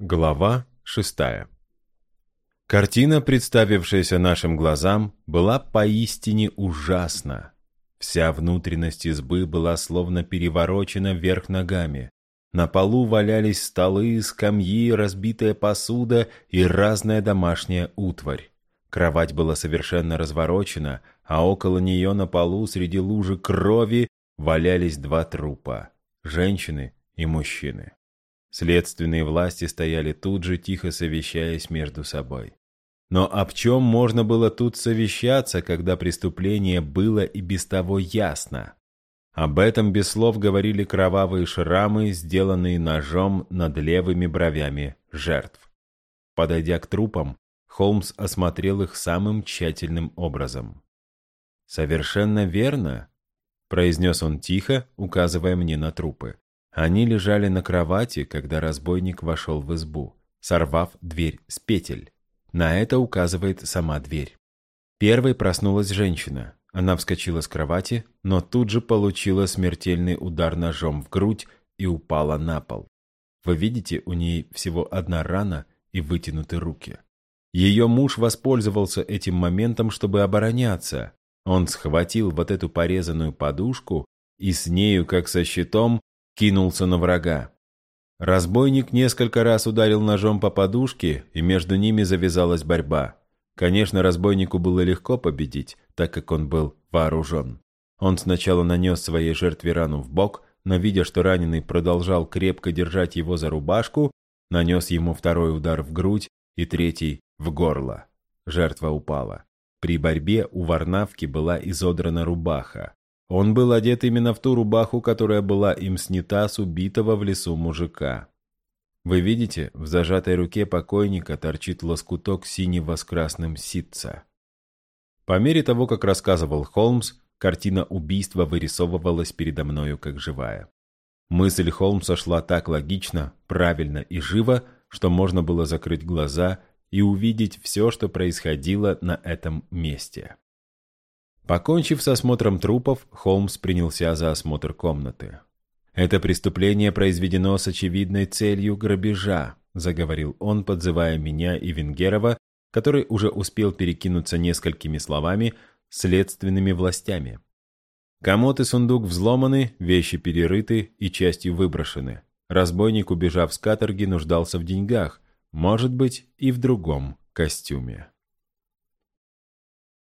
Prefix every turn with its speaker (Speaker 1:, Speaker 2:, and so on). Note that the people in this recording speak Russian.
Speaker 1: Глава шестая Картина, представившаяся нашим глазам, была поистине ужасна. Вся внутренность избы была словно переворочена вверх ногами. На полу валялись столы, скамьи, разбитая посуда и разная домашняя утварь. Кровать была совершенно разворочена, а около нее на полу среди лужи крови валялись два трупа – женщины и мужчины. Следственные власти стояли тут же, тихо совещаясь между собой. Но об чем можно было тут совещаться, когда преступление было и без того ясно? Об этом без слов говорили кровавые шрамы, сделанные ножом над левыми бровями жертв. Подойдя к трупам, Холмс осмотрел их самым тщательным образом. «Совершенно верно», — произнес он тихо, указывая мне на трупы. Они лежали на кровати, когда разбойник вошел в избу, сорвав дверь с петель. На это указывает сама дверь. Первой проснулась женщина. Она вскочила с кровати, но тут же получила смертельный удар ножом в грудь и упала на пол. Вы видите, у ней всего одна рана и вытянуты руки. Ее муж воспользовался этим моментом, чтобы обороняться. Он схватил вот эту порезанную подушку и с нею, как со щитом, кинулся на врага. Разбойник несколько раз ударил ножом по подушке, и между ними завязалась борьба. Конечно, разбойнику было легко победить, так как он был вооружен. Он сначала нанес своей жертве рану в бок, но, видя, что раненый продолжал крепко держать его за рубашку, нанес ему второй удар в грудь и третий в горло. Жертва упала. При борьбе у Варнавки была изодрана рубаха. Он был одет именно в ту рубаху, которая была им снята с убитого в лесу мужика. Вы видите, в зажатой руке покойника торчит лоскуток синего с красным ситца. По мере того, как рассказывал Холмс, картина убийства вырисовывалась передо мною как живая. Мысль Холмса шла так логично, правильно и живо, что можно было закрыть глаза и увидеть все, что происходило на этом месте. Покончив с осмотром трупов, Холмс принялся за осмотр комнаты. «Это преступление произведено с очевидной целью грабежа», заговорил он, подзывая меня и Венгерова, который уже успел перекинуться несколькими словами следственными властями. Комод и сундук взломаны, вещи перерыты и частью выброшены. Разбойник, убежав с каторги, нуждался в деньгах, может быть, и в другом костюме.